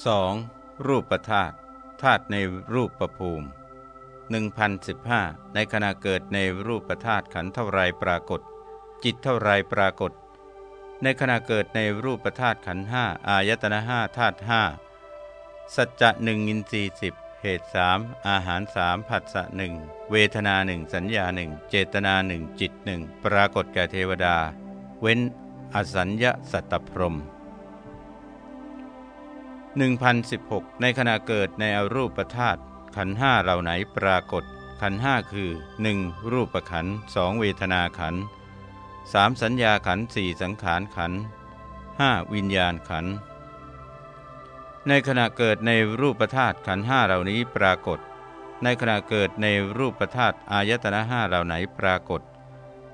2. รูปธาตุธาตุในรูปประภูมิ1015 ในขณะเกิดในรูปธาตุขันเท่าไรปรากฏ จิตเท่าไรปรากฏ ในขณะเกิดในรูปธาตุขันห้าอายตนะห้าธาตุห้าสัจจะหนึ่งอินทรีย์สิบเหตุสามอาหารสามผัสสะหนึ่งเวทนาหนึ่งสัญญาหนึ่งเจตนาหนึ่งจิตหนึ่งปรากฏแก่เทวดา เว้นอสัญญาสัตตพรม 1016 ในขณะเกิดในอรูปธาตุขันห้าเหล่าไหนปรากฏ ขันห้าคือ 1. รูปขันสองเวทนาขันสามสัญญาขันสี่สังขารขันห้าวิญญาณขัน ในขณะเกิดในรูปธาตุขันห้าเหล่านี้ปรากฏ ในขณะเกิดในรูปธาตุอายตนะห้าเหล่าไหนปรากฏ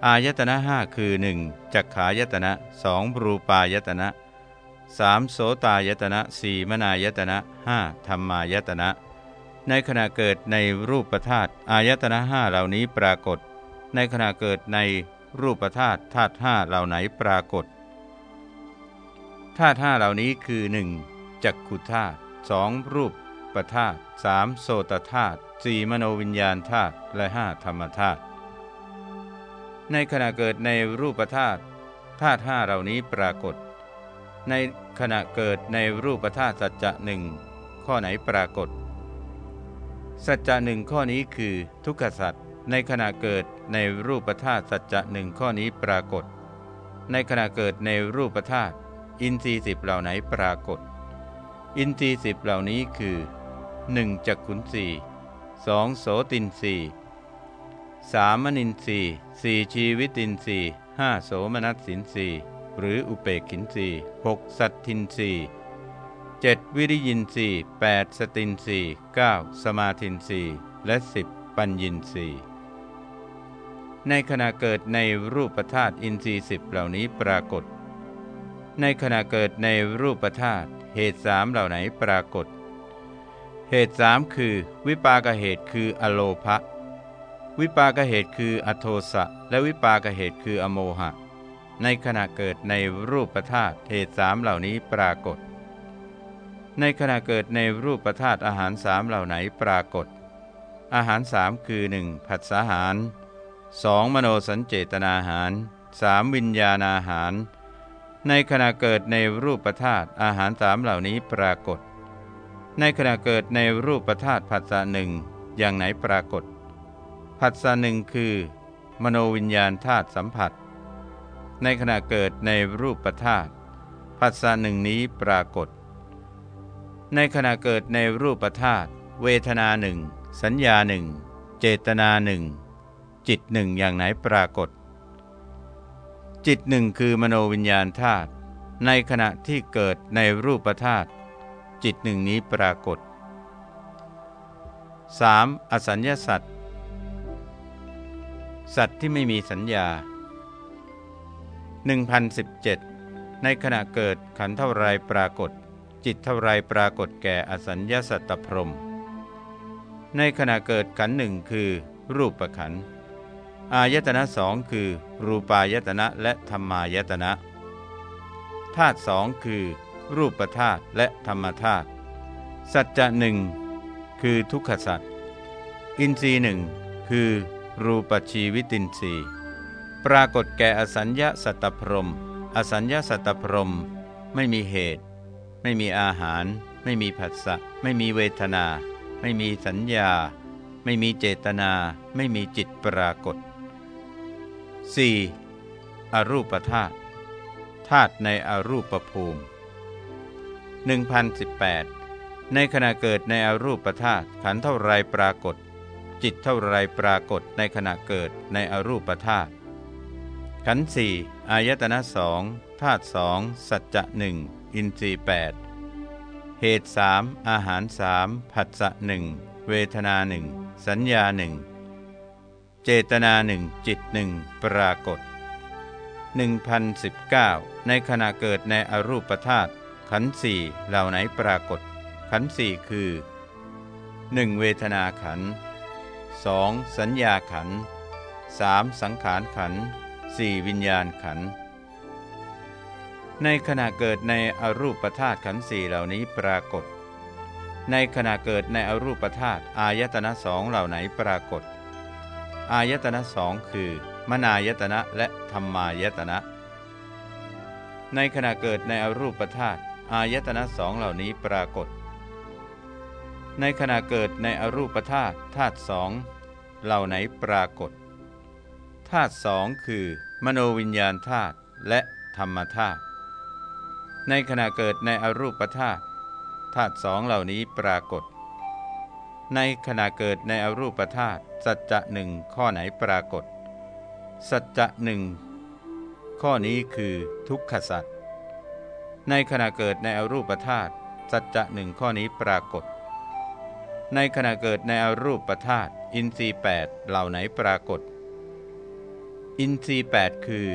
อายตนะห้าคือ 1. จักขายตนะสองรูปายตนะ สามโสตายตนะสี่มนายตนะห้าธรรมายตนะ ในขณะเกิดในรูปธาตุอายตนะห้าเหล่านี้ปรากฏ ในขณะเกิดในรูปธาตุธาตุห้าเหล่าไหนปรากฏธาตุห้าเหล่านี้คือ 1. จักขุธาตุสองรูปประธาตุสามโสตธาตุสี่มโนวิญญาณธาตุและห้าธรรมธาตุในขณะเกิดในรูปธาตุธาตุห้าเหล่านี้ปรากฏ ในขณะเกิดในรูปธาตุสัจจะหนึ่งข้อไหนปรากฏ สัจจะหนึ่งข้อนี้คือทุกขสัจในขณะเกิดในรูปธาตุสัจจะหนึ่งข้อนี้ปรากฏ ในขณะเกิดในรูปธาตุอินทรีย์สิบเหล่าไหนปรากฏ อินทรีย์สิบเหล่านี้คือ 1. จักขุนทรีย์สองโสตินทรีย์สามมนินทรีย์สี่ชีวิตินทรีย์ห้าโสมนัสสินทรีย์ หรืออุเปกขินทรีย์หกสัทธินทรีย์เจ็ดวิริยินทรีย์แปดสตินทรีย์เก้าสมาธินทรีย์และสิบปัญญินทรีย์ในขณะเกิดในรูปธาตุอินทรีย์สิบเหล่านี้ปรากฏ ในขณะเกิดในรูปธาตุเหตุสามเหล่าไหนปรากฏ เหตุสามคือ วิปากเหตุคืออโลภะวิปากเหตุคืออโทสะและวิปากเหตุคืออโมหะ ในขณะเกิดในรูปธาตุเหตุสามเหล่านี้ปรากฏ ในขณะเกิดในรูปธาตุอาหารสามเหล่าไหนปรากฏ อาหารสามคือ 1. ผัสสะหาร 2. มโนสัญเจตนาหาร 3. วิญญาณอาหาร ในขณะเกิดในรูปธาตุอาหารสามเหล่านี้ปรากฏ ในขณะเกิดในรูปธาตุผัสสะหนึ่งอย่างไหนปรากฏผัสสะหนึ่งคือ มโนวิญญาณธาตุสัมผัส ในขณะเกิดในรูปธาตุผัสสะหนึ่งนี้ปรากฏ ในขณะเกิดในรูปธาตุเวทนาหนึ่งสัญญาหนึ่งเจตนาหนึ่งจิตหนึ่งอย่างไหนปรากฏ จิตหนึ่งคือมโนวิญญาณธาตุในขณะที่เกิดในรูปธาตุจิตหนึ่งนี้ปรากฏ 3. อสัญญาสัตว์สัตว์ที่ไม่มีสัญญา 1017 ในขณะเกิดขันเท่าไรปรากฏ จิตเท่าไรปรากฏแก่อสัญญาสัตตพรม ในขณะเกิดขันหนึ่งคือ รูปขันอายตนะสองคือ รูปายตนะและธรรมายตนะธาตุสองคือ รูปธาตุและธรรมธาตุสัจจะหนึ่งคือทุกขสัจอินทรีย์หนึ่งคือ รูปชีวิตินทรีย์ ปรากฏแก่อสัญญาสัตพรม อสัญญาสัตตพรม ไม่มีเหตุ ไม่มีอาหาร ไม่มีผัสสะ ไม่มีเวทนา ไม่มีสัญญา ไม่มีเจตนา ไม่มีจิตปรากฏ 4. อรูปธาตุ ธาตุในอรูปภูมิ 1018 ในขณะเกิดในอรูปธาตุขันเท่าไรปรากฏ จิตเท่าไรปรากฏในขณะเกิดในอรูปธาตุ ขันธ์สี่อายตนะสองธาตุสองสัจจะหนึ่งอินทรีแปดเหตุสามอาหารสามผัสสะหนึ่งเวทนาหนึ่งสัญญาหนึ่งเจตนาหนึ่งจิตหนึ่งปรากฏ1019 ในขณะเกิดในอรูปธาตุขันธ์สี่เหล่าไหนปรากฏ ขันธ์สี่คือ 1. เวทนาขันธ์ 2. สัญญาขันธ์ 3. สังขารขันธ์ สี่วิญญาณขัน ในขณะเกิดในอรูปธาตุขันธ์สี่เหล่านี้ปรากฏ ในขณะเกิดในอรูปธาตุอายตนะสองเหล่าไหนปรากฏ อายตนะสองคือ มนายตนะและธรรมายตนะ ในขณะเกิดในอรูปธาตุอายตนะสองเหล่านี้ปรากฏ ในขณะเกิดในอรูปธาตุธาตุสองเหล่าไหนปรากฏ ธาตุสองคือ มโนวิญญาณธาตุและธรรมธาตุในขณะเกิดในอรูปธาตุธาตุสองเหล่านี้ปรากฏ ในขณะเกิดในอรูปธาตุสัจจะหนึ่งข้อไหนปรากฏ สัจจะหนึ่งข้อนี้คือทุกขสัจในขณะเกิดในอรูปธาตุสัจจะหนึ่งข้อนี้ปรากฏ ในขณะเกิดในอรูปธาตุอินทรีย์แปดเหล่าไหนปรากฏ อินทรีย์แปดคือ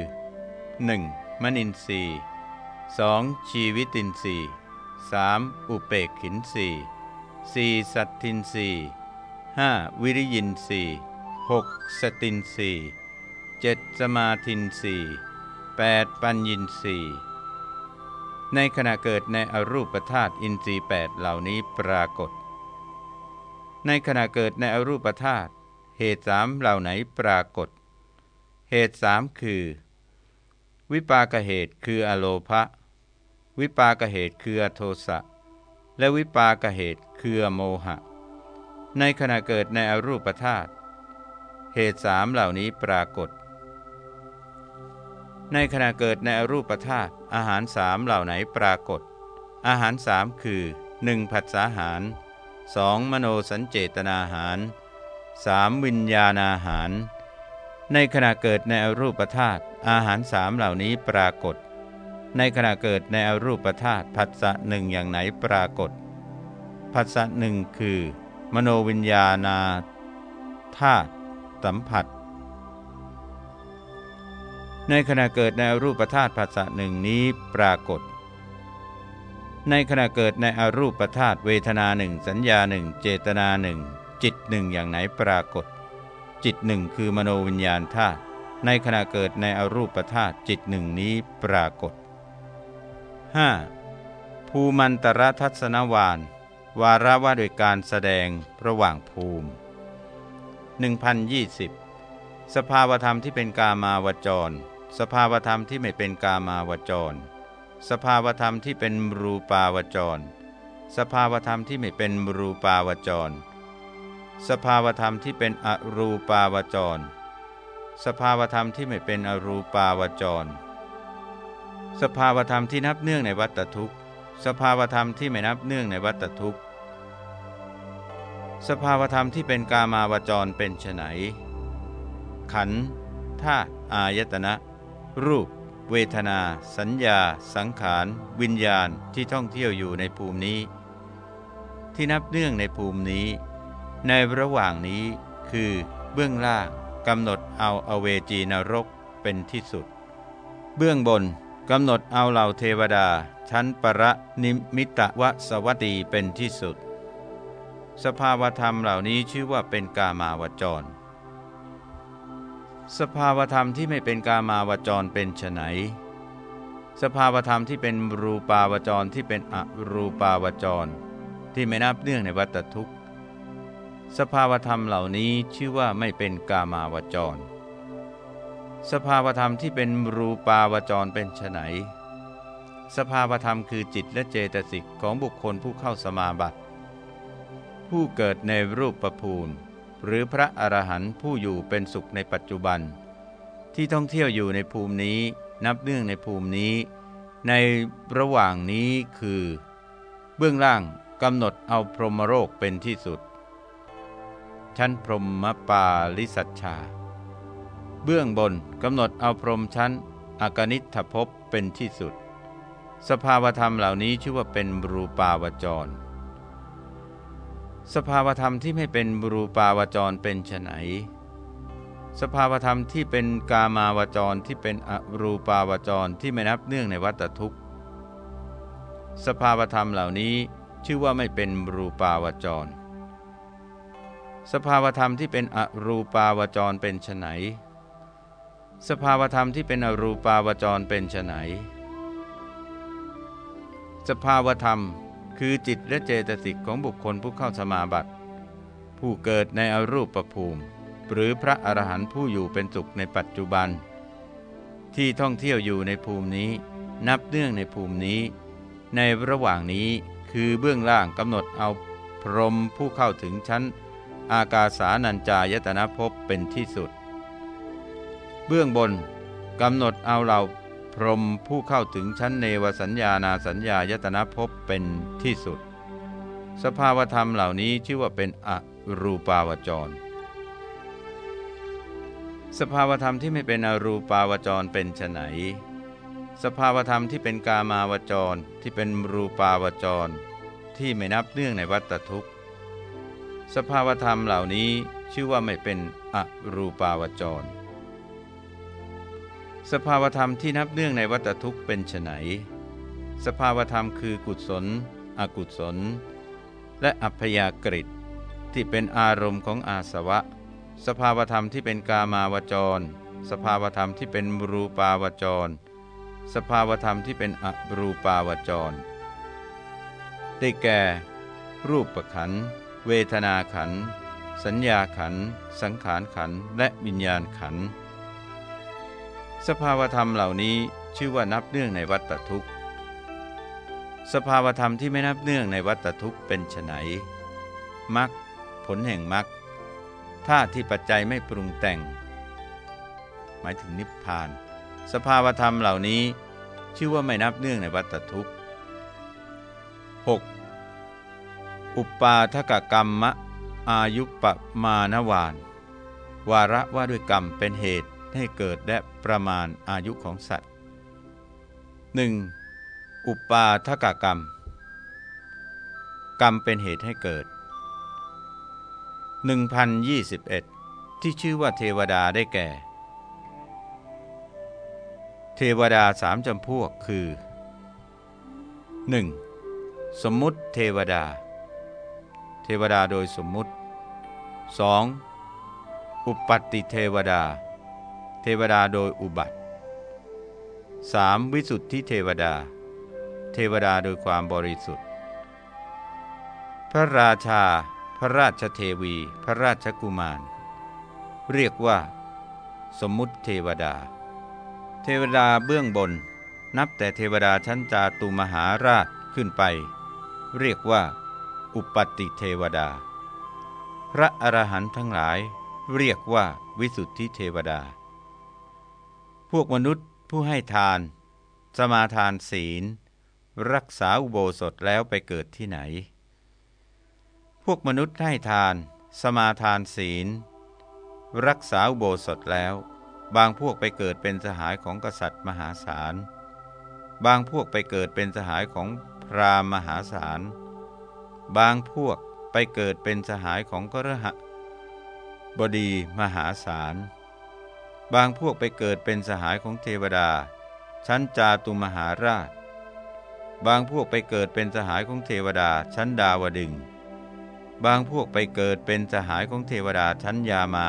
1. มนินทรีย์ 2. ชีวิตินทรีย์ 3. อุเปกขินทรีย์ 4. สัตทินทรีย์ 5. วิริยินทรีย์ 6. สตินทรีย์ 7. สมาธินทรีย์ 8. ปัญญินทรีย์ ในขณะเกิดในอรูปธาตุอินทรีย์แปดเหล่านี้ปรากฏ ในขณะเกิดในอรูปธาตุเหตุสามเหล่าไหนปรากฏ เหตุสามคือ วิปากเหตุคืออโลภะวิปากเหตุคืออโทสะและวิปากเหตุคือโมหะ ในขณะเกิดในอรูปธาตุเหตุสามเหล่านี้ปรากฏ ในขณะเกิดในอรูปธาตุอาหารสามเหล่าไหนปรากฏ อาหารสามคือ 1. ผัสสาหาร 2. มโนสัญเจตนาหาร 3. วิญญาณอาหาร ในขณะเกิดในอรูปธาตุอาหารสามเหล่านี้ปรากฏ ในขณะเกิดในอรูปธาตุผัสสะหนึ่งอย่างไหนปรากฏผัสสะหนึ่งคือ มโนวิญญาณาธาตุสัมผัส ในขณะเกิดในอรูปธาตุภาษะหนึ่งนี้ปรากฏ ในขณะเกิดในอรูปธาตุเวทนาหนึ่งสัญญาหนึ่งเจตนาหนึ่งจิตหนึ่งอย่างไหนปรากฏ จิตหนึ่งคือมโนวิญญาณธาตุในขณะเกิดในอรูปธาตุจิตหนึ่งนี้ปรากฏ 5. ภูมันตรทัศนวาน วาระว่าโดยการแสดงระหว่างภูมิ 1020 สภาวธรรมที่เป็นกามาวจร สภาวธรรมที่ไม่เป็นกามาวจร สภาวธรรมที่เป็นรูปาวจร สภาวธรรมที่ไม่เป็นรูปาวจร สภาวธรรมที่เป็นอรูปาวจร สภาวธรรมที่ไม่เป็นอรูปาวจร สภาวธรรมที่นับเนื่องในวัตทุกข์ สภาวธรรมที่ไม่นับเนื่องในวัตทุกข์ สภาวธรรมที่เป็นกามาวจรเป็นไนขันธ์ธาตุอายตนะ รูป เวทนา สัญญา สังขาร วิญญาณที่ท่องเที่ยวอยู่ในภูมินี้ ที่นับเนื่องในภูมินี้ ในระหว่างนี้คือเบื้องล่างกำหนดเอาอเวจีนรกเป็นที่สุด เบื้องบนกำหนดเอาเหล่าเทวดา ชั้นประนิมิตวสวัตีเป็นที่สุด สภาวธรรมเหล่านี้ชื่อว่าเป็นกามาวจร สภาวธรรมที่ไม่เป็นกามาวจรเป็นไฉนสภาวธรรมที่เป็นรูปาวจรที่เป็นอรูปาวจร ที่ไม่นับเนื่องในวัตทุกข สภาวธรรมเหล่านี้ชื่อว่าไม่เป็นกามาวจร สภาวธรรมที่เป็นรูปาวจรเป็นไนสภาวธรรมคือจิตและเจตสิกของบุคคลผู้เข้าสมาบัติ ผู้เกิดในรูปประพูนหรือพระอรหันต์ผู้อยู่เป็นสุขในปัจจุบัน ที่ท่องเที่ยวอยู่ในภูมินี้นับเนื่องในภูมินี้ ในระหว่างนี้คือ เบื้องล่างกำหนดเอาพรหมโรคเป็นที่สุด ชั้นพรหมปาลิสัชชา เบื้องบนกำหนดเอาพรหมชั้นอากนิทภพเป็นที่สุด สภาวธรรมเหล่านี้ชื่อว่าเป็นรูปาวจร สภาวธรรมที่ไม่เป็นบรูปาวจรเป็นไนสภาวธรรมที่เป็นกามาวจรที่เป็นอรูปาวจรที่ไม่นับเนื่องในวัตทุกข์ สภาวธรรมเหล่านี้ชื่อว่าไม่เป็นรูปาวจร สภาวธรรมที่เป็นอรูปาวจรเป็นไนสภาวธรรมที่เป็นอรูปาวจรเป็นไนสภาวธรรมคือจิตและเจตสิกของบุคคลผู้เข้าสมาบัติ ผู้เกิดในอรูปภูมิ หรือพระอรหันต์ผู้อยู่เป็นสุขในปัจจุบัน ที่ท่องเที่ยวอยู่ในภูมินี้ นับเนื่องในภูมินี้ ในระหว่างนี้คือเบื้องล่างกำหนดเอาพรหมผู้เข้าถึงชั้น อากาสานัญจายตนะภพเป็นที่สุด เบื้องบนกำหนดเอาเราพรหมผู้เข้าถึงชั้นเนวสัญญานาสัญญายตนะภพเป็นที่สุด สภาวธรรมเหล่านี้ชื่อว่าเป็นอรูปาวจร สภาวธรรมที่ไม่เป็นอรูปาวจรเป็นไนสภาวธรรมที่เป็นกามาวจรที่เป็นรูปาวจร ที่ไม่นับเนื่องในวัตทุกข์ สภาวธรรมเหล่านี้ชื่อว่าไม่เป็นอรูปาวจร สภาวธรรมที่นับเนื่องในวัตทุกข์เป็นไนสภาวธรรมคือกุศล อกุศล และอัพยากฤิที่เป็นอารมณ์ของอาสวะ สภาวธรรมที่เป็นกามาวจร สภาวธรรมที่เป็นรูปาวจร สภาวธรรมที่เป็นอรูปาวจร ได้แก่ รูปขัน เวทนาขัน สัญญาขัน สังขารขัน และวิญญาณขัน สภาวธรรมเหล่านี้ชื่อว่านับเนื่องในวัตทุกข์ สภาวธรรมที่ไม่นับเนื่องในวัตทุกข์เป็นไนมรรคผลแห่งมรรคท่าที่ปัจจัยไม่ปรุงแต่ง หมายถึงนิพพาน สภาวธรรมเหล่านี้ ชื่อว่าไม่นับเนื่องในวัตทุกข์ 6. อุปาทกกรรมะ อายุปมานวาน วาระว่าด้วยกรรมเป็นเหตุให้เกิดและประมาณอายุของสัตว์ 1. อุปาทกกรรม กรรมเป็นเหตุให้เกิด 1021 ที่ชื่อว่าเทวดาได้แก่ เทวดาสามจำพวกคือ 1. สมมุติเทวดา เทวดาโดยสมมุติ 2. อุปัติเทวดา เทวดาโดยอุบัติ 3. วิสุทธิเทวดา เทวดาโดยความบริสุทธิ์ พระราชา พระราชเทวี พระราชกุมาร เรียกว่า สมมุติเทวดา เทวดาเบื้องบน นับแต่เทวดาชั้นจาตุมหาราชขึ้นไป เรียกว่า อุปติเทวดา พระอรหันต์ทั้งหลายเรียกว่าวิสุทธิเทวดา พวกมนุษย์ผู้ให้ทาน สมาทานศีล รักษาอุโบสถแล้วไปเกิดที่ไหน พวกมนุษย์ให้ทาน สมาทานศีล รักษาอุโบสถแล้ว บางพวกไปเกิดเป็นสหายของกษัตริย์มหาศาล บางพวกไปเกิดเป็นสหายของพราหมณ์มหาศาล บางพวกไปเกิดเป็นสหายของกระหบดีมหาศาล บางพวกไปเกิดเป็นสหายของเทวดา ชั้นจาตุมหาราช บางพวกไปเกิดเป็นสหายของเทวดาชั้นดาวดึง บางพวกไปเกิดเป็นสหายของเทวดาชั้นยามา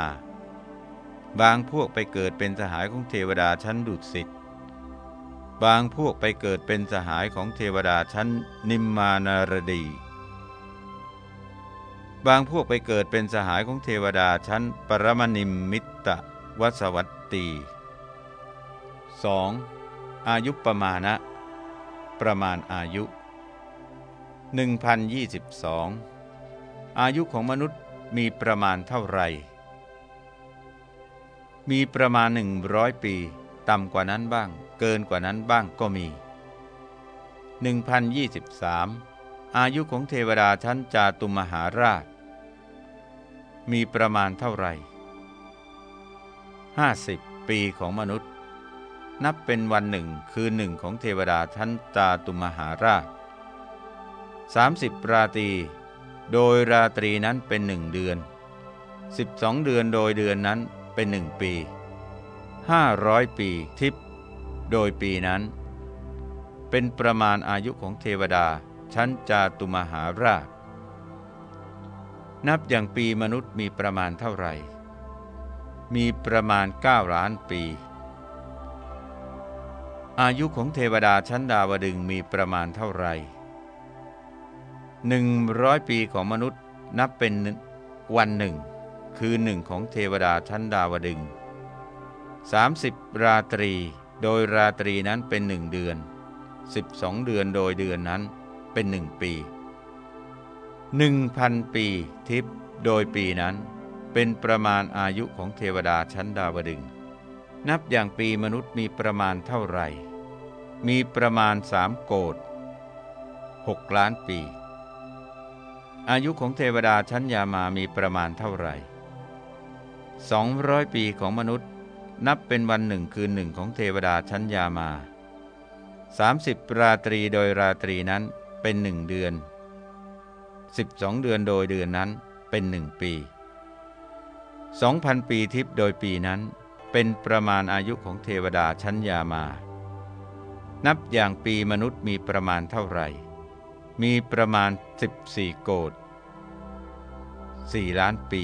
บางพวกไปเกิดเป็นสหายของเทวดาชั้นดุสิต บางพวกไปเกิดเป็นสหายของเทวดาชั้นนิมมานารดี บางพวกไปเกิดเป็นสหายของเทวดาชั้นปรมนิมมิตตวัสวัตตี 2. อายุประมาณะ ประมาณอายุ 1022 อายุของมนุษย์มีประมาณเท่าไรมีประมาณหนึ่งร้อยปี ต่ำกว่านั้นบ้าง เกินกว่านั้นบ้างก็มี 1023 อายุของเทวดาชั้นจาตุมหาราช มีประมาณเท่าไร50 ปีของมนุษย์ นับเป็นวันหนึ่งคือหนึ่งของเทวดาชั้นตาตุมหาราช 30 ราตรี โดยราตรีนั้นเป็นหนึ่งเดือน 12 เดือนโดยเดือนนั้นเป็นหนึ่งปี 500 ปีทิพโดยปีนั้น เป็นประมาณอายุของเทวดาชั้นจาตุมหาราช นับอย่างปีมนุษย์มีประมาณเท่าไหร่ มีประมาณ 9 ล้านปี อายุของเทวดาชั้นดาวดึงมีประมาณเท่าไหร่หนึ่งร้อยปีของมนุษย์นับเป็นวันหนึ่ง คือหนึ่งของเทวดาชั้นดาวดึง30 ราตรี โดยราตรีนั้นเป็นหนึ่งเดือน 12 เดือนโดยเดือนนั้นเป็นหนึ่งปี 1,000ปีทิพโดยปีนั้นเป็นประมาณอายุของเทวดาชั้นดาวดึง นับอย่างปีมนุษย์มีประมาณเท่าไหร่ มีประมาณสามโกด6ล้านปี อายุของเทวดาชั้นยามามีประมาณเท่าไหร่200ปีของมนุษย์ นับเป็นวันหนึ่งคืนหนึ่งของเทวดาชั้นยามา30ราตรีโดยราตรีนั้นเป็นหนึ่งเดือน 12 เดือนโดยเดือนนั้นเป็นหนึ่งปี2,000 ปีทิพย์โดยปีนั้น เป็นประมาณอายุของเทวดาชั้นยามา นับอย่างปีมนุษย์มีประมาณเท่าไหร่ มีประมาณ 14 โกด4ล้านปี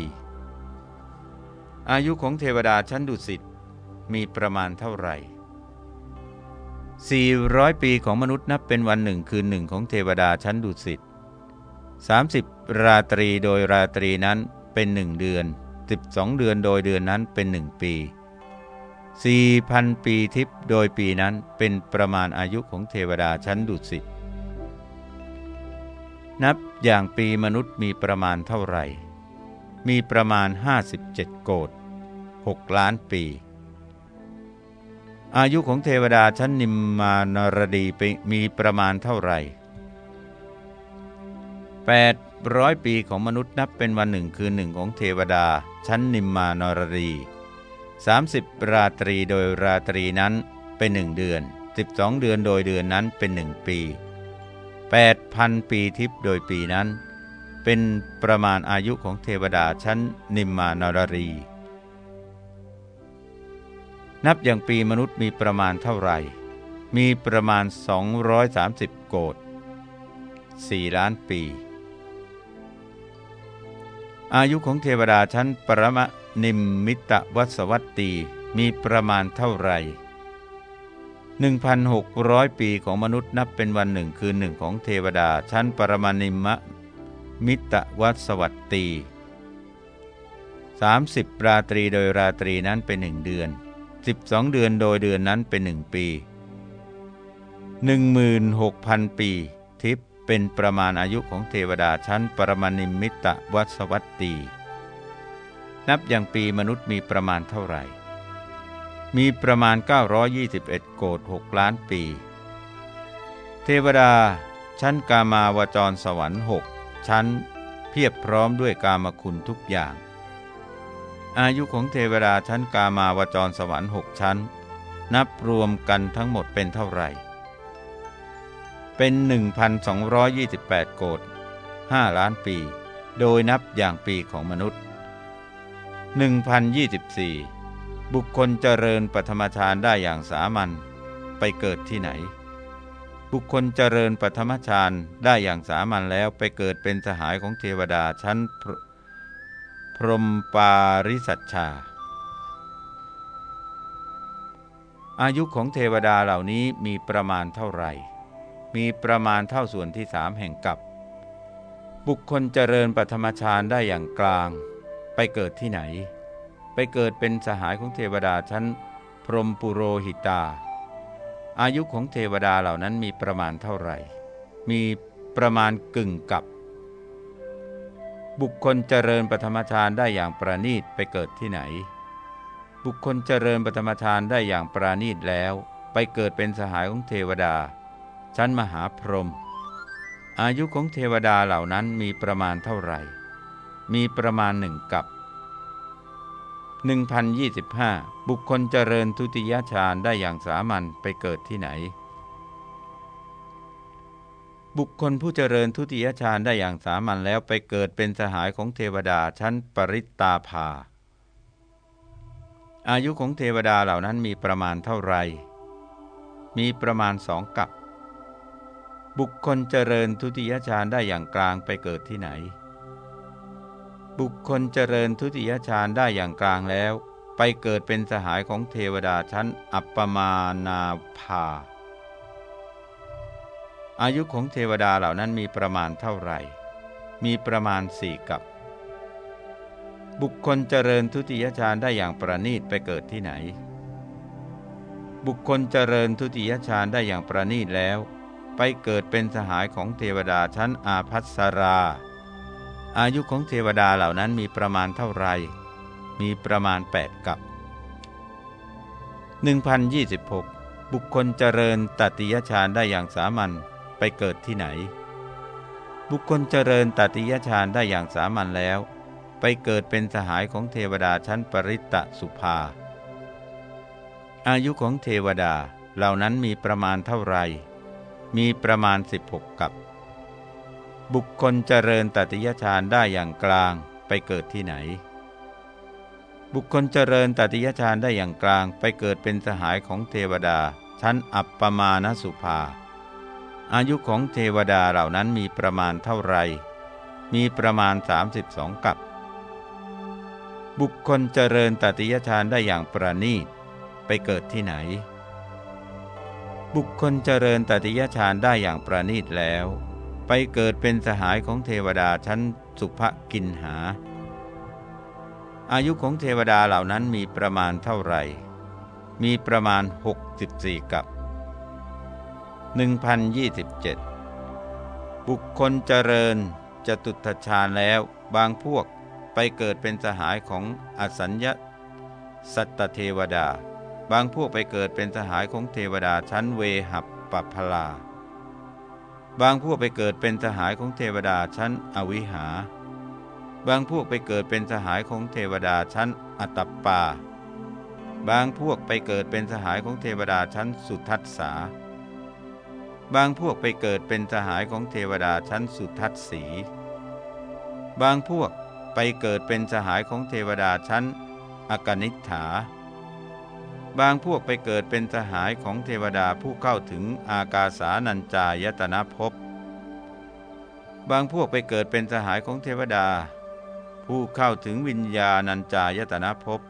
อายุของเทวดาชั้นดุสิตมีประมาณเท่าไหร่ 400 ปีของมนุษย์นับเป็นวันหนึ่งคืนหนึ่งของเทวดาชั้นดุสิต 30 ราตรีโดยราตรีนั้นเป็นหนึ่งเดือน 12 เดือนโดยเดือนนั้นเป็นหนึ่งปี 4,000 ปีทิพย์โดยปีนั้นเป็นประมาณอายุของเทวดาชั้นดุสิตนับอย่างปีมนุษย์มีประมาณเท่าไหร่ มีประมาณ 57 โกด6ล้านปี อายุของเทวดาชั้นนิมมานรดีมีประมาณเท่าไหร่ 800 ปีของมนุษย์นับเป็นวันหนึ่งคืนหนึ่งของเทวดา ชั้นนิมมานรดี30 ราตรีโดยราตรีนั้นเป็นหนึ่งเดือน 12 เดือนโดยเดือนนั้นเป็นหนึ่งปี 8,000 ปีทิพย์โดยปีนั้น เป็นประมาณอายุของเทวดาชั้นนิมมานรดีนับอย่างปีมนุษย์มีประมาณเท่าไหร่ มีประมาณ 230 โกด4ล้านปี อายุของเทวดาชั้นปรมนิมมิตวัสวัตตีมีประมาณเท่าไหร่1,600 ปีของมนุษย์นับเป็นวันหนึ่งคืนหนึ่งของเทวดาชั้นปรมานิมะมิตวัสวัตตี30 ราตรีโดยราตรีนั้นเป็นหนึ่งเดือน 12 เดือนโดยเดือนนั้นเป็นหนึ่งปี 16,000 ปีทิพ เป็นประมาณอายุของเทวดาชั้นปรมาณิมิตะวัสวัตตี นับอย่างปีมนุษย์มีประมาณเท่าไหร่ มีประมาณ 921 โกด6ล้านปี เทวดา ชั้นกามาวจรสวรรค์หกชั้น เพียบพร้อมด้วยกามคุณทุกอย่าง อายุของเทวดาชั้นกามาวจรสวรรค์หกชั้น นับรวมกันทั้งหมดเป็นเท่าไหร่ เป็น 1,228 โกด5ล้านปี โดยนับอย่างปีของมนุษย์ 1,024 บุคคลเจริญปฐมฌานได้อย่างสามัญไปเกิดที่ไหน บุคคลเจริญปฐมฌานได้อย่างสามัญแล้วไปเกิดเป็นสหายของเทวดาชั้นพรมปาริสัชชา อายุของเทวดาเหล่านี้มีประมาณเท่าไหร่ มีประมาณเท่าส่วนที่สามแห่งกับ บุคคลเจริญปัธมฌานได้อย่างกลาง ไปเกิดที่ไหน ไปเกิดเป็นสหายของเทวดาชั้น พรมปุโรหิตา อายุของเทวดาเหล่านั้นมีประมาณเท่าไหร่ มีประมาณกึ่งกับ บุคคลเจริญปฐมฌานได้อย่างประณีตไปเกิดที่ไหน บุคคลเจริญปฐมฌานได้อย่างประณีตแล้ว ไปเกิดเป็นสหายของเทวดา ชั้นมหาพรหมอายุของเทวดาเหล่านั้นมีประมาณเท่าไหร่ มีประมาณหนึ่งกับ1025 บุคคลเจริญทุติยฌานได้อย่างสามัญไปเกิดที่ไหน บุคคลผู้เจริญทุติยฌานได้อย่างสามัญแล้วไปเกิดเป็นสหายของเทวดาชั้นปริตตาภา อายุของเทวดาเหล่านั้นมีประมาณเท่าไรมีประมาณสองกับ บุคคลเจริญทุติยฌานได้อย่างกลางไปเกิดที่ไหน บุคคลเจริญทุติยฌานได้อย่างกลางแล้ว ไปเกิดเป็นสหายของเทวดาชั้นอัปปมานาภา อายุของเทวดาเหล่านั้นมีประมาณเท่าไหร่ มีประมาณสี่กับ บุคคลเจริญทุติยฌานได้อย่างประณีตไปเกิดที่ไหน บุคคลเจริญทุติยฌานได้อย่างประณีตแล้ว ไปเกิดเป็นสหายของเทวดาชั้นอาพัสรา อายุของเทวดาเหล่านั้นมีประมาณเท่าไร มีประมาณ 8 กับ 1026 บุคคลเจริญตติยฌานได้อย่างสามัญไปเกิดที่ไหน บุคคลเจริญตติยฌานได้อย่างสามัญแล้ว ไปเกิดเป็นสหายของเทวดาชั้นปริตตสุภา อายุของเทวดาเหล่านั้นมีประมาณเท่าไร มีประมาณ 16 กับ บุคคลเจริญตติยฌานได้อย่างกลางไปเกิดที่ไหน บุคคลเจริญตติยฌานได้อย่างกลางไปเกิดเป็นสหายของเทวดา ชั้นอัปปมาณสุภา อายุของเทวดาเหล่านั้นมีประมาณเท่าไร มีประมาณ 32 กับ บุคคลเจริญตติยฌานได้อย่างประณีตไปเกิดที่ไหน บุคคลเจริญตติยฌานได้อย่างประณีตแล้ว ไปเกิดเป็นสหายของเทวดาชั้นสุภกินหา อายุของเทวดาเหล่านั้นมีประมาณเท่าไหร่ มีประมาณ 64 กับ 1027 บุคคลเจริญจะตุตฌานแล้วบางพวกไปเกิดเป็นสหายของอสัญญาสัตตเทวดา บางพวกไปเกิดเป็นสหายของเทวดาชั้นเวหับปพลา บางพวกไปเกิดเป็นสหายของเทวดาชั้นอวิหา บางพวกไปเกิดเป็นสหายของเทวดาชั้นอัตตปา บางพวกไปเกิดเป็นสหายของเทวดาชั้นสุทัศสา บางพวกไปเกิดเป็นสหายของเทวดาชั้นสุทัศสี บางพวกไปเกิดเป็นสหายของเทวดาชั้นอกนิษฐา บางพวกไปเกิดเป็นสหายของเทวดาผู้เข้าถึงอากาสานัญจายตนะภพ บางพวกไปเกิดเป็นสหายของเทวดา ผู้เข้าถึงวิญญาณัญจายตนะภพ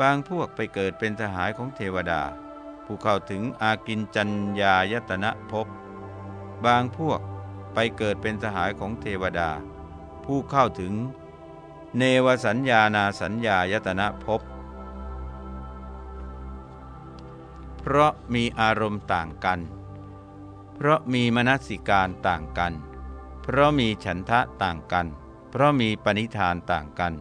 บางพวกไปเกิดเป็นสหายของเทวดา ผู้เข้าถึงอากินจัญญายตนะภพ บางพวกไปเกิดเป็นสหายของเทวดา ผู้เข้าถึง เนวสัญญานาสัญญายตนะภพ เพราะมีอารมณ์ต่างกัน เพราะมีมนสิการต่างกัน เพราะมีฉันทะต่างกัน เพราะมีปณิธานต่างกัน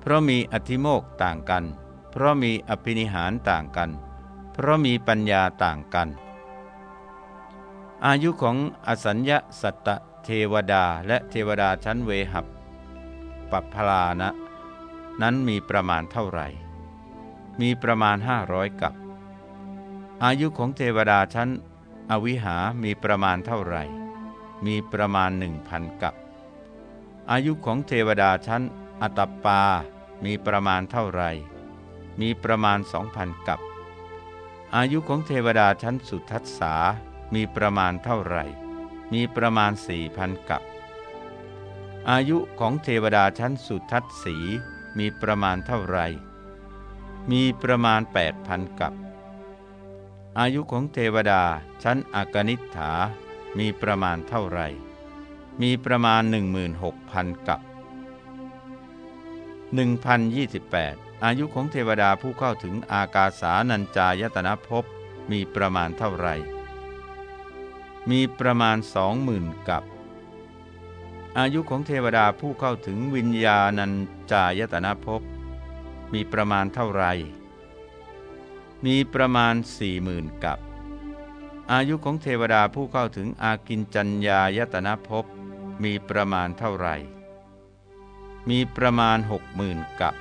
เพราะมีอธิโมกต่างกัน เพราะมีอภินิหารต่างกัน เพราะมีปัญญาต่างกัน อายุของอสัญญาสัตตเทวดาและเทวดาชั้นเวหับปัพลานะ นั้นมีประมาณเท่าไหร่ มีประมาณห้าร้อยกับ อายุของเทวดาชั้น อวิหามีประมาณเท่าไหร่ มีประมาณหนึ่งพันกับ อายุของเทวดาชั้น อตปา มีประมาณเท่าไรมีประมาณสองพันกับ อายุของเทวดาชั้นสุทัศสา มีประมาณเท่าไรมีประมาณสี่พันกับ อายุของเทวดาชั้นสุทัศสีมีประมาณเท่าไรมีประมาณแปดพันกับ อายุของเทวดาชั้นอากนิษฐา มีประมาณเท่าไรมีประมาณ 16,000 กับ 1028 อายุของเทวดาผู้เข้าถึงอากาสานัญจายตนะภพมีประมาณเท่าไรมีประมาณสองหมื่นกับ อายุของเทวดาผู้เข้าถึงวิญญาณัญจายตนะภพมีประมาณเท่าไร มีประมาณสี่หมื่นกับ อายุของเทวดาผู้เข้าถึงอากินจัญญายตนะภพมีประมาณเท่าไหร่ มีประมาณหกหมื่นกับ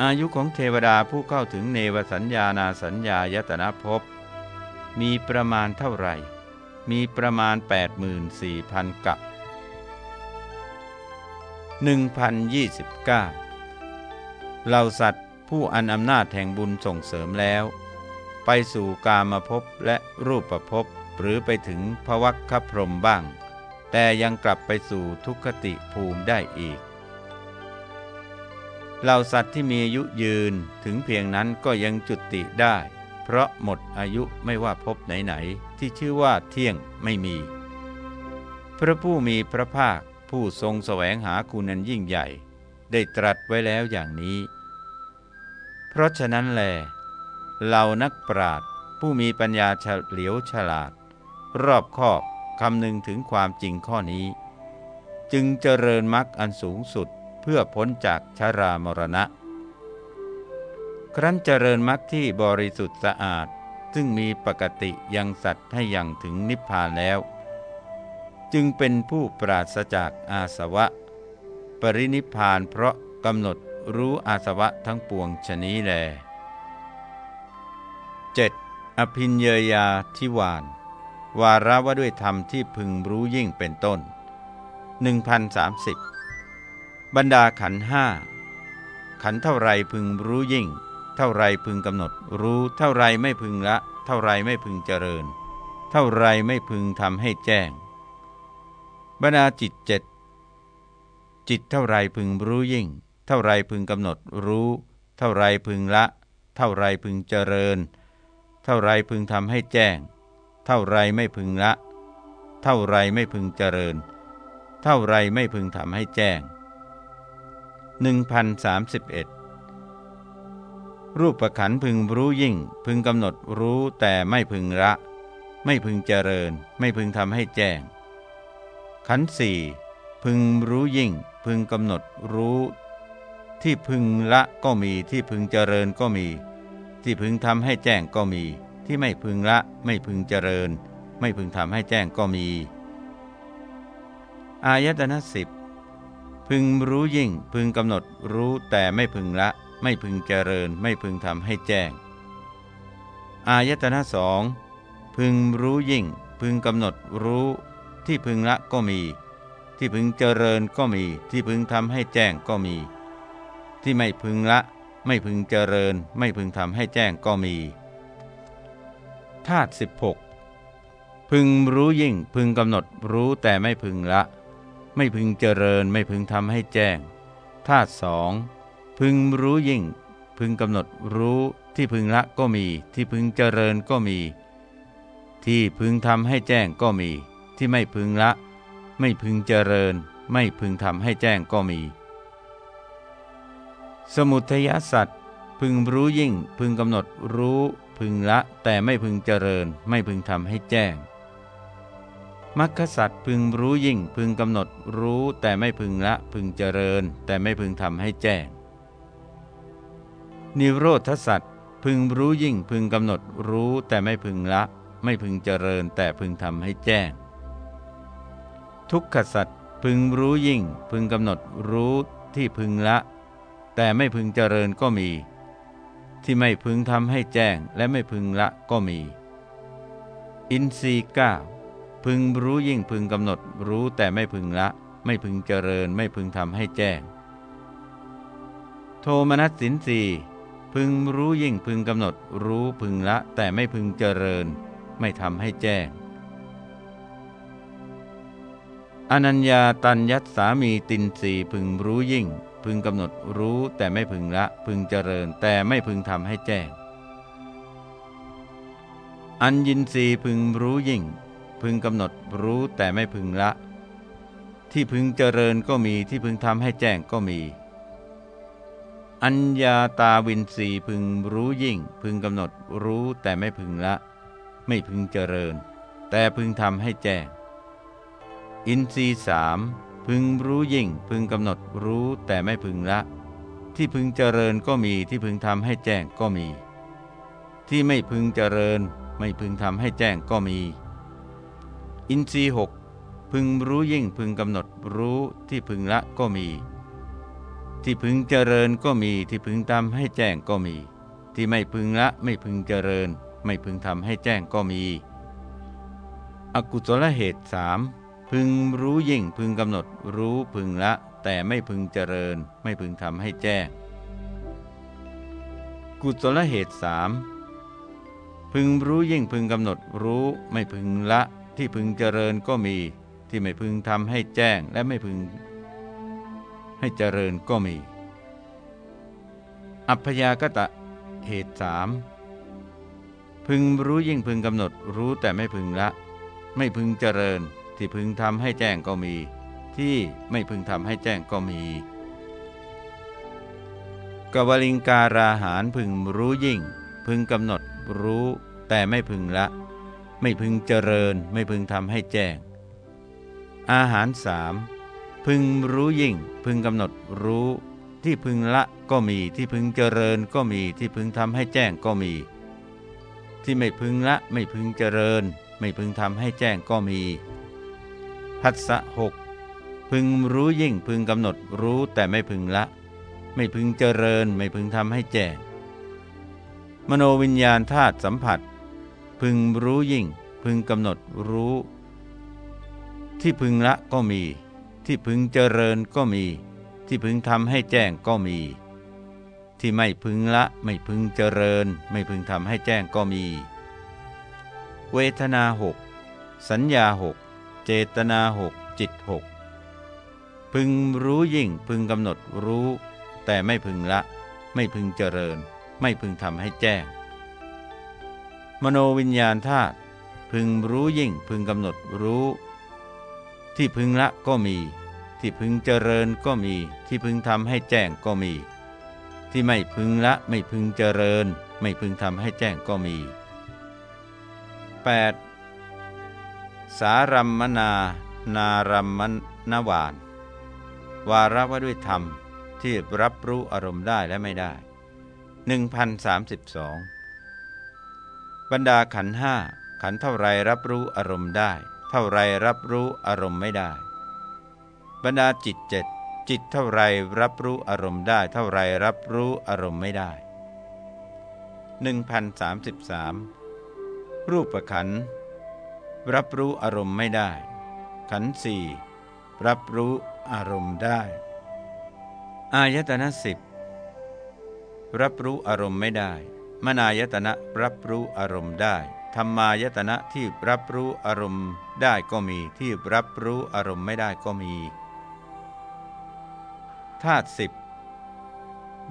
อายุของเทวดาผู้เข้าถึงเนวสัญญานาสัญญายตนะภพมีประมาณเท่าไหร่ มีประมาณ 84,000 กับ1029เหล่าสัตว์ ผู้อันอำนาจแห่งบุญส่งเสริมแล้ว ไปสู่กามภพและรูปภพหรือไปถึงภวัคคพรมบ้าง แต่ยังกลับไปสู่ทุกขติภูมิได้อีกเหล่าสัตว์ที่มีอายุยืนถึงเพียงนั้นก็ยังจุติได้ เพราะหมดอายุไม่ว่าพบไหนๆที่ชื่อว่าเที่ยงไม่มี พระผู้มีพระภาคผู้ทรงแสวงหาคุณนันยิ่งใหญ่ ได้ตรัสไว้แล้วอย่างนี้ เพราะฉะนั้นแลเหล่านักปราชญ์ผู้มีปัญญาเฉลียวฉลาด รอบคอบคำนึงถึงความจริงข้อนี้ จึงเจริญมรรคอันสูงสุดเพื่อพ้นจากชารามรณะ ครั้นเจริญมรรคที่บริสุทธิ์สะอาดซึ่งมีปกติยังสัตว์ให้ยังถึงนิพพานแล้ว จึงเป็นผู้ปราศจากอาสวะ ปรินิพพานเพราะกำหนด รู้อาสวะทั้งปวงชนี้แล 7. อภินเยยาทิวาน วาระว่าด้วยธรรมที่พึงรู้ยิ่งเป็นต้น 1030 บรรดาขันห้าขันเท่าไรพึงรู้ยิ่ง เท่าไรพึงกำหนด รู้เท่าไรไม่พึงละ เท่าไรไม่พึงเจริญ เท่าไรไม่พึงทำให้แจ้ง บรรดาจิตเจ็ดจิตเท่าไรพึงรู้ยิ่ง เท่าไรพึงกำหนดรู้ เท่าไรพึงละ เท่าไรพึงเจริญ เท่าไรพึงทำให้แจ้ง เท่าไรไม่พึงละ เท่าไรไม่พึงเจริญ เท่าไรไม่พึงทำให้แจ้ง1031 รูปประขันพึงรู้ยิ่ง พึงกำหนดรู้แต่ไม่พึงละ ไม่พึงเจริญ ไม่พึงทำให้แจ้ง ขันสี่พึงรู้ยิ่ง พึงกำหนดรู้ ที่พึงละก็มีที่พึงเจริญก็มี ที่พึงทำให้แจ้งก็มี ที่ไม่พึงละไม่พึงเจริญ ไม่พึงทำให้แจ้งก็มี อายตนะสิบพึงรู้ยิ่งพึงกำหนดรู้แต่ไม่พึงละ ไม่พึงเจริญ ไม่พึงทำให้แจ้ง อายตนะสองพึงรู้ยิ่ง พึงกำหนดรู้ ที่พึงละก็มี ที่พึงเจริญก็มี ที่พึงทำให้แจ้งก็มี ที่ไม่พึงละ ไม่พึงเจริญ ไม่พึงทำให้แจ้งก็มีธาตุสิบหกพึงรู้ยิ่งพึงกำหนดรู้แต่ไม่พึงละ ไม่พึงเจริญไม่พึงทำให้แจ้งธาตุสองพึงรู้ยิ่ง พึงกำหนดรู้ที่พึงละก็มี ที่พึงเจริญก็มี ที่พึงทำให้แจ้งก็มี ที่ไม่พึงละ ไม่พึงเจริญ ไม่พึงทำให้แจ้งก็มี สมุทยสัตว์พึงรู้ยิ่งพึงกำหนดรู้พึงละแต่ไม่พึงเจริญไม่พึงทำให้แจ้งมรรคสัตว์พึงรู้ยิ่งพึงกำหนดรู้แต่ไม่พึงละพึงเจริญ แต่ไม่พึงทำให้แจ้ง นิโรธสัตว์พึงรู้ยิ่งพึงกำหนดรู้แต่ไม่พึงละ ไม่พึงเจริญ แต่พึงทำให้แจ้ง ทุกขสัตว์พึงรู้ยิ่งพึงกำหนดรู้ที่พึงละ แต่ไม่พึงเจริญก็มี ที่ไม่พึงทำให้แจ้งและไม่พึงละก็มี อินทรีย์ก้าพึงรู้ยิ่งพึงกำหนดรู้แต่ไม่พึงละ ไม่พึงเจริญไม่พึงทำให้แจ้ง โทมนัสสินสีพึงรู้ยิ่งพึงกำหนดรู้พึงละแต่ไม่พึงเจริญ ไม่ทำให้แจ้ง อนัญญาตัญยัตสามีตินสีพึงรู้ยิ่ง พึงกำหนดรู้แต่ไม่พึงละพึงเจริญแต่ไม่พึงทำให้แจ้ง อัญญินรีพึงรู้ยิ่ง พึงกำหนดรู้แต่ไม่พึงละ ที่พึงเจริญก็มีที่พึงทำให้แจ้งก็มี อัญญาตาวินรีพึงรู้ยิ่ง พึงกำหนดรู้แต่ไม่พึงละ ไม่พึงเจริญ แต่พึงทำให้แจ้ง อินทรีสาม พึงรู้ยิ่งพึงกำหนดรู้แต่ไม่พึงละ ที่พึงเจริญก็มีที่พึงทำให้แจ้งก็มี ที่ไม่พึงเจริญไม่พึงทำให้แจ้งก็มี อินทรีหกพึงรู้ยิ่งพึงกำหนดรู้ที่พึงละก็มี ที่พึงเจริญก็มีที่พึงทำให้แจ้งก็มี ที่ไม่พึงละไม่พึงเจริญ ไม่พึงทำให้แจ้งก็มี อกุศลเหตุสาม พึงรู้ยิ่งพึงกำหนดรู้พึงละ แต่ไม่พึงเจริญ ไม่พึงทำให้แจ้ง กุศลเหตุสามพึงรู้ยิ่งพึงกำหนดรู้ ไม่พึงละ ที่พึงเจริญก็มี ที่ไม่พึงทำให้แจ้งและไม่พึง ให้เจริญก็มี อัพยากตะเหตุสามพึงรู้ยิ่งพึงกำหนดรู้แต่ไม่พึงละ ไม่พึงเจริญ ที่พึงทำให้แจ้งก็มี ที่ไม่พึงทำให้แจ้งก็มี กวลิงการาหารพึงรู้ยิ่ง พึงกำหนดรู้ แต่ไม่พึงละ ไม่พึงเจริญ ไม่พึงทำให้แจ้ง อาหารสามพึงรู้ยิ่ง พึงกำหนดรู้ ที่พึงละก็มี ที่พึงเจริญก็มี ที่พึงทำให้แจ้งก็มี ที่ไม่พึงละ ไม่พึงเจริญ ไม่พึงทำให้แจ้งก็มี พัสสะหกพึงรู้ยิ่งพึงกำหนดรู้แต่ไม่พึงละ ไม่พึงเจริญไม่พึงทำให้แจ้งมโนวิญญาณธาตุสัมผัส พึงรู้ยิ่ง พึงกำหนดรู้ ที่พึงละก็มี ที่พึงเจริญก็มี ที่พึงทำให้แจ้งก็มี ที่ไม่พึงละไม่พึงเจริญ ไม่พึงทำให้แจ้งก็มี เวทนาหกสัญญาหก เจตนาหกจิตหกพึงรู้ยิ่งพึงกำหนดรู้ แต่ไม่พึงละ ไม่พึงเจริญ ไม่พึงทำให้แจ้ง มโนวิญญาณธาตุพึงรู้ยิ่งพึงกำหนดรู้ ที่พึงละก็มี ที่พึงเจริญก็มี ที่พึงทำให้แจ้งก็มี ที่ไม่พึงละไม่พึงเจริญ ไม่พึงทำให้แจ้งก็มี 8. สารัมมนา นารัมมนวาน วาระว่าด้วยธรรมที่รับรู้อารมณ์ได้และไม่ได้ 1032 บรรดาขันห้าขันเท่าไรรับรู้อารมณ์ได้ เท่าไรรับรู้อารมณ์ไม่ได้ บรรดาจิตเจ็ดจิตเท่าไรรับรู้อารมณ์ได้ เท่าไรรับรู้อารมณ์ไม่ได้ 1033 รูปประขัน รับรู้อารมณ์ไม่ได้ ขันสี่รับรู้อารมณ์ได้ อายตนะสิบรับรู้อารมณ์ไม่ได้ มนายตนะรับรู้อารมณ์ได้ธรรมายตนะที่รับรู้อารมณ์ได้ก็มี ที่รับรู้อารมณ์ไม่ได้ก็มีธาตุสิบ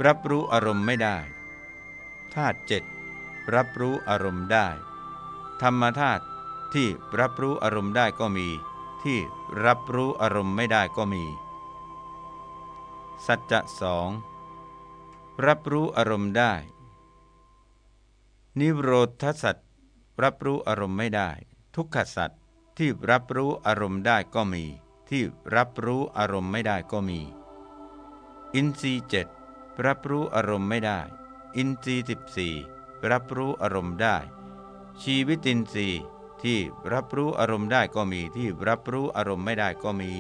รับรู้อารมณ์ไม่ได้ธาตุเจ็ดรับรู้อารมณ์ได้ ธรรมธาตุ ที่รับรู้อารมณ์ได้ก็มี ที่รับรู้อารมณ์ไม่ได้ก็มี สัจจะสองรับรู้อารมณ์ได้ นิโรธสัตรับรู้อารมณ์ไม่ได้ ทุกขสัตที่รับรู้อารมณ์ได้ก็มี ที่รับรู้อารมณ์ไม่ได้ก็มี อินทรีย์เจ็ดรับรู้อารมณ์ไม่ได้ อินทรีย์สิบสี่รับรู้อารมณ์ได้ ชีวิตินทรีย์ ที่รับรู้อารมณ์ได้ก็มีที่รับรู้อารมณ์ไม่ได้ก็มี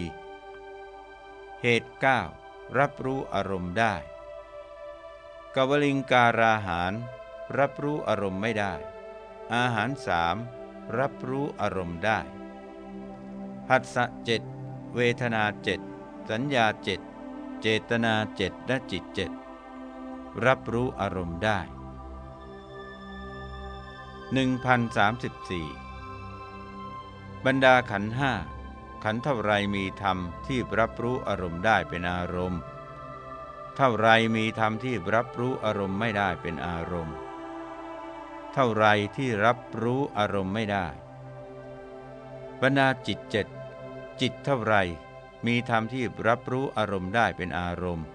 เหตุ 9 รับรู้อารมณ์ได้กวลิงการาหาร รับรู้อารมณ์ไม่ได้ อาหารสามรับรู้อารมณ์ได้ผัสสะเจ็ดเวทนาเจ็ดสัญญาเจ็ดเจตนาเจ็ดและจิตเจ็ดรับรู้อารมณ์ได้ 1034 บรรดาขันห้าขันเท่าไรมีธรรมที่รับรู้อารมณ์ได้เป็นอารมณ์ เท่าไรมีธรรมที่รับรู้อารมณ์ไม่ได้เป็นอารมณ์ เท่าไรที่รับรู้อารมณ์ไม่ได้ บรรดาจิตเจ็ดจิตเท่าไรมีธรรมที่รับรู้อารมณ์ได้เป็นอารมณ์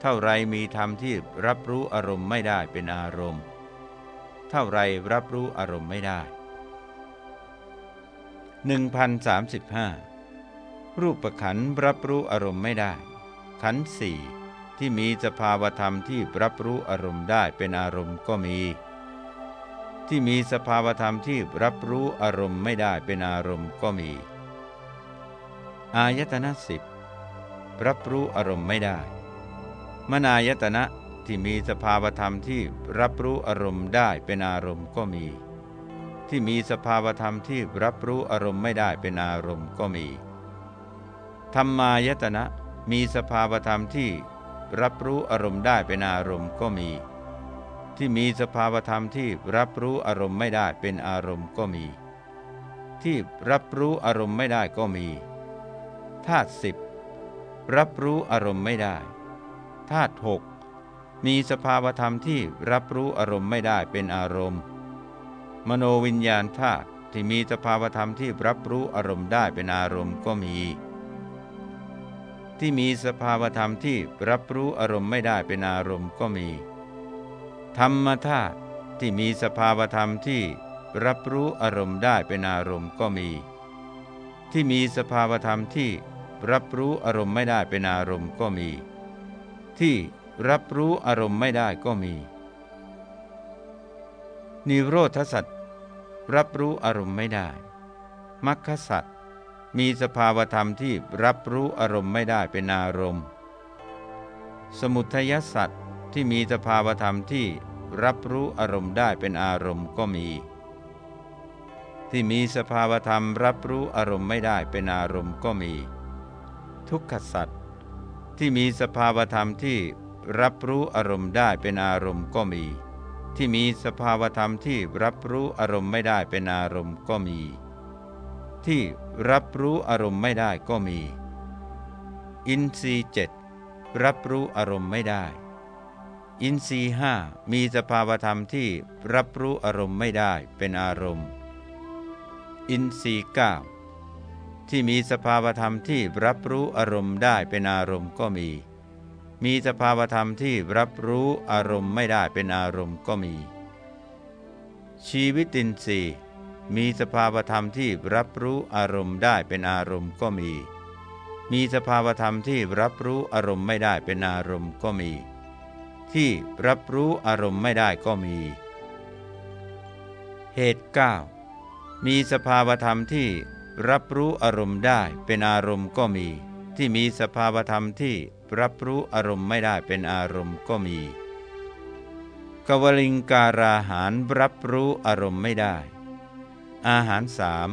เท่าไรมีธรรมที่รับรู้อารมณ์ไม่ได้เป็นอารมณ์ เท่าไรรับรู้อารมณ์ไม่ได้ 1035 รูปประขันรับรู้อารมณ์ไม่ได้ ขันสี่ที่มีสภาวธรรมที่รับรู้อารมณ์ได้เป็นอารมณ์ก็มี ที่มีสภาวธรรมที่รับรู้อารมณ์ไม่ได้เป็นอารมณ์ก็มี อายตนะสิบรับรู้อารมณ์ไม่ได้ มนายตนะที่มีสภาวธรรมที่รับรู้อารมณ์ได้เป็นอารมณ์ก็มี ที่มีสภาวธรรมที่รับรู้อารมณ์ไม่ได้เป็นอารมณ์ก็มี ธรรมายตนะมีสภาวธรรมที่รับรู้อารมณ์ได้เป็นอารมณ์ก็มี ที่มีสภาวธรรมที่รับรู้อารมณ์ไม่ได้เป็นอารมณ์ก็มี ที่รับรู้อารมณ์ไม่ได้ก็มีธาตุสิบรับรู้อารมณ์ไม่ได้ธาตุหกมีสภาวธรรมที่รับรู้อารมณ์ไม่ได้เป็นอารมณ์ มโนวิญญาณธาตุที่มีสภาวธรรมที่รับรู้อารมณ์ได้เป็นอารมณ์ก็มี ที่มีสภาวธรรมที่รับรู้อารมณ์ไม่ได้เป็นอารมณ์ก็มี ธรรมธาตุที่มีสภาวธรรมที่รับรู้อารมณ์ได้เป็นอารมณ์ก็มี ที่มีสภาวธรรมที่รับรู้อารมณ์ไม่ได้เป็นอารมณ์ก็มี ที่รับรู้อารมณ์ไม่ได้ก็มี นิโรธสัต รับรู้อารมณ์ไม่ได้มรรคสัตว์มีสภาวธรรมที่รับรู้อารมณ์ไม่ได้เป็นอารมณ์ สมุทัยสัตว์ที่มีสภาวธรรมที่รับรู้อารมณ์ได้เป็นอารมณ์ก็มี ที่มีสภาวธรรมรับรู้อารมณ์ไม่ได้เป็นอารมณ์ก็มี ทุกขสัตว์ที่มีสภาวธรรมที่รับรู้อารมณ์ได้เป็นอารมณ์ก็มี ที่มีสภาวธรรมที่รับรู้อารมณ์ไม่ได้เป็นอารมณ์ก็มี ที่รับรู้อารมณ์ไม่ได้ก็มี อินทรีย์เจ็ดรับรู้อารมณ์ไม่ได้ อินทรีย์ห้ามีสภาวธรรมที่รับรู้อารมณ์ไม่ได้เป็นอารมณ์ อินทรีย์เก้าที่มีสภาวธรรมที่รับรู้อารมณ์ได้เป็นอารมณ์ก็มี มีสภาวธรรมที่รับรู้อารมณ์ไม่ได้เป็นอารมณ์ก็มี ชีวิตินทรีย์มีสภาวธรรมที่รับรู้อารมณ์ได้เป็นอารมณ์ก็มี มีสภาวธรรมที่รับรู้อารมณ์ไม่ได้เป็นอารมณ์ก็มี ที่รับรู้อารมณ์ไม่ได้ก็มี เหตุ 9 มีสภาวธรรมที่รับรู้อารมณ์ได้เป็นอารมณ์ก็มี ที่มีสภาวธรรมที่ รับรู้อารมณ์ไม่ได้เป็นอารมณ์ก็มี กวลิงการาหารรับรู้อารมณ์ไม่ได้ อาหารสาม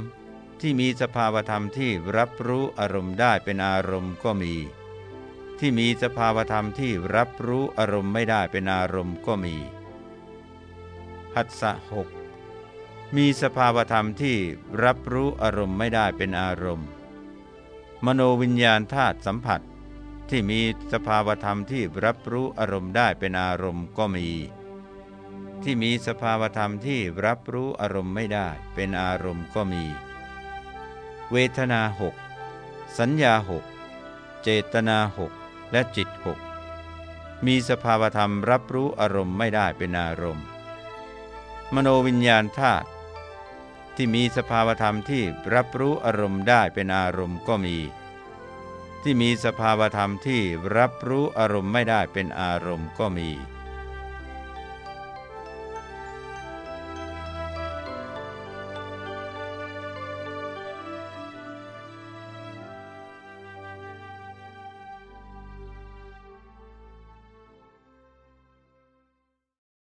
ที่มีสภาวธรรมที่รับรู้อารมณ์ได้เป็นอารมณ์ก็มี ที่มีสภาวธรรมที่รับรู้อารมณ์ไม่ได้เป็นอารมณ์ก็มีหัสสะหกมีสภาวธรรมที่รับรู้อารมณ์ไม่ได้เป็นอารมณ์ มโนวิญญาณธาตุสัมผัส ที่มีสภาวธรรมที่รับรู้อารมณ์ได้เป็นอารมณ์ก็มี ที่มีสภาวธรรมที่รับรู้อารมณ์ไม่ได้เป็นอารมณ์ก็มี เวทนาหกสัญญาหกเจตนาหกและจิตหกมีสภาวธรรมรับรู้อารมณ์ไม่ได้เป็นอารมณ์ มโนวิญญาณธาตุที่มีสภาวธรรมที่รับรู้อารมณ์ได้เป็นอารมณ์ก็มี ที่มีสภาวธรรมที่รับรู้อารมณ์ไม่ได้เป็นอารมณ์ก็มี